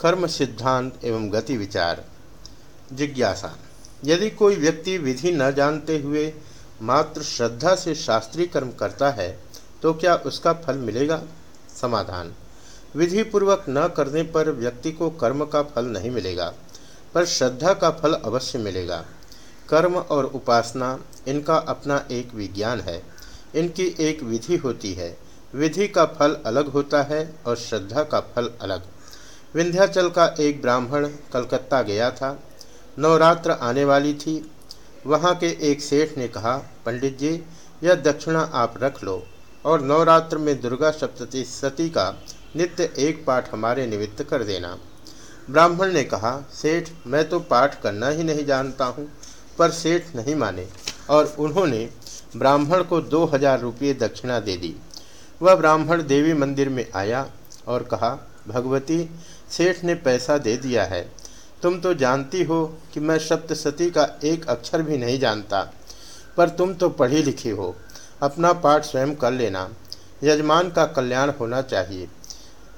कर्म सिद्धांत एवं गति विचार। जिज्ञासा। यदि कोई व्यक्ति विधि न जानते हुए मात्र श्रद्धा से शास्त्रीय कर्म करता है तो क्या उसका फल मिलेगा? समाधान। विधि पूर्वक न करने पर व्यक्ति को कर्म का फल नहीं मिलेगा, पर श्रद्धा का फल अवश्य मिलेगा। कर्म और उपासना इनका अपना एक विज्ञान है। इनकी एक विधि होती है। विधि का फल अलग होता है और श्रद्धा का फल अलग। विंध्याचल का एक ब्राह्मण कलकत्ता गया था। नवरात्र आने वाली थी। वहाँ के एक सेठ ने कहा, पंडित जी, यह दक्षिणा आप रख लो और नवरात्र में दुर्गा सप्तती सती का नित्य एक पाठ हमारे निमित्त कर देना। ब्राह्मण ने कहा, सेठ, मैं तो पाठ करना ही नहीं जानता हूँ, पर सेठ नहीं माने और उन्होंने ब्राह्मण को दो हज़ार रुपये दक्षिणा दे दी। वह ब्राह्मण देवी मंदिर में आया और कहा भगवती, सेठ ने पैसा दे दिया है। तुम तो जानती हो कि मैं सप्तशती का एक अक्षर भी नहीं जानता, पर तुम तो पढ़ी लिखी हो। अपना पाठ स्वयं कर लेना। यजमान का कल्याण होना चाहिए।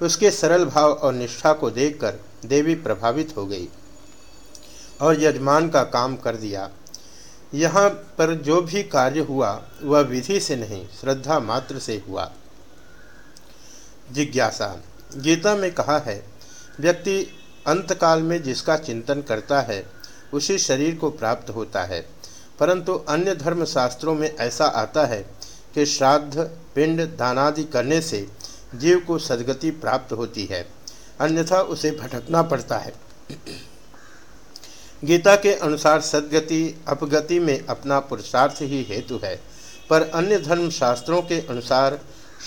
उसके सरल भाव और निष्ठा को देखकर देवी प्रभावित हो गई और यजमान का काम कर दिया। यहाँ पर जो भी कार्य हुआ, वह विधि से नहीं, श्रद्धा मात्र से हुआ। जिज्ञासा गीता में कहा है, व्यक्ति अंतकाल में जिसका चिंतन करता है, उसी शरीर को प्राप्त होता है। परंतु अन्य धर्म शास्त्रों में ऐसा आता है कि श्राद्ध, पिंड, दानादि करने से जीव को सदगति प्राप्त होती है। अन्यथा उसे भटकना पड़ता है। गीता के अनुसार सदगति, अपगति में अपना पुरुषार्थ ही हेतु है। पर अन्य धर्म शास्त्रों के अनुसार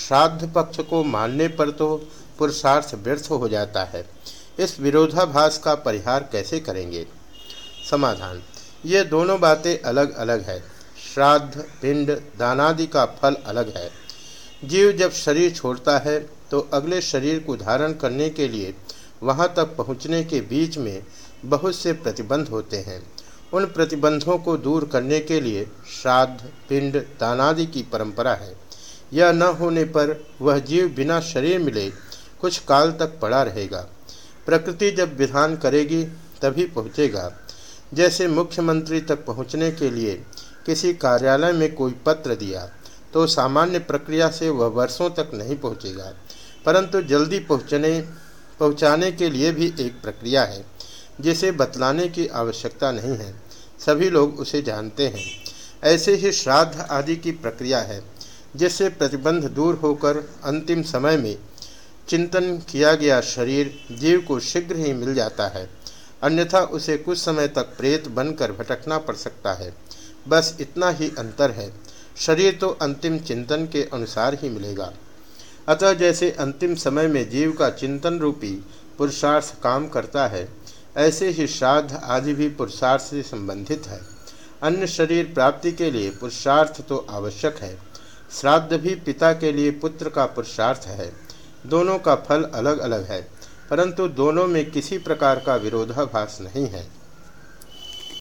श्राद्ध पक्ष को मानने पर तो पुरुषार्थ व्यर्थ हो जाता है। इस विरोधाभास का परिहार कैसे करेंगे? समाधान। ये दोनों बातें अलग अलग है। श्राद्ध, पिंड, दानादि का फल अलग है। जीव जब शरीर छोड़ता है तो अगले शरीर को धारण करने के लिए वहाँ तक पहुँचने के बीच में बहुत से प्रतिबंध होते हैं। उन प्रतिबंधों को दूर करने के लिए श्राद्ध, पिंड, दानादि की परंपरा है। यह न होने पर वह जीव बिना शरीर मिले कुछ काल तक पड़ा रहेगा। प्रकृति जब विधान करेगी, तभी पहुँचेगा। जैसे मुख्यमंत्री तक पहुँचने के लिए किसी कार्यालय में कोई पत्र दिया तो सामान्य प्रक्रिया से वह वर्षों तक नहीं पहुँचेगा। परंतु जल्दी पहुँचने, पहुँचाने के लिए भी एक प्रक्रिया है, जिसे बतलाने की आवश्यकता नहीं है। सभी लोग उसे जानते हैं। ऐसे ही श्राद्ध आदि की प्रक्रिया है, जिससे प्रतिबंध दूर होकर अंतिम समय में चिंतन किया गया शरीर जीव को शीघ्र ही मिल जाता है। अन्यथा उसे कुछ समय तक प्रेत बनकर भटकना पड़ सकता है। बस इतना ही अंतर है। शरीर तो अंतिम चिंतन के अनुसार ही मिलेगा। अतः जैसे अंतिम समय में जीव का चिंतन रूपी पुरुषार्थ काम करता है, ऐसे ही श्राद्ध आदि भी पुरुषार्थ से संबंधित है। अन्य शरीर प्राप्ति के लिए पुरुषार्थ तो आवश्यक है। श्राद्ध भी पिता के लिए पुत्र का पुरुषार्थ है। दोनों का फल अलग अलग है, परंतु दोनों में किसी प्रकार का विरोधाभास नहीं है।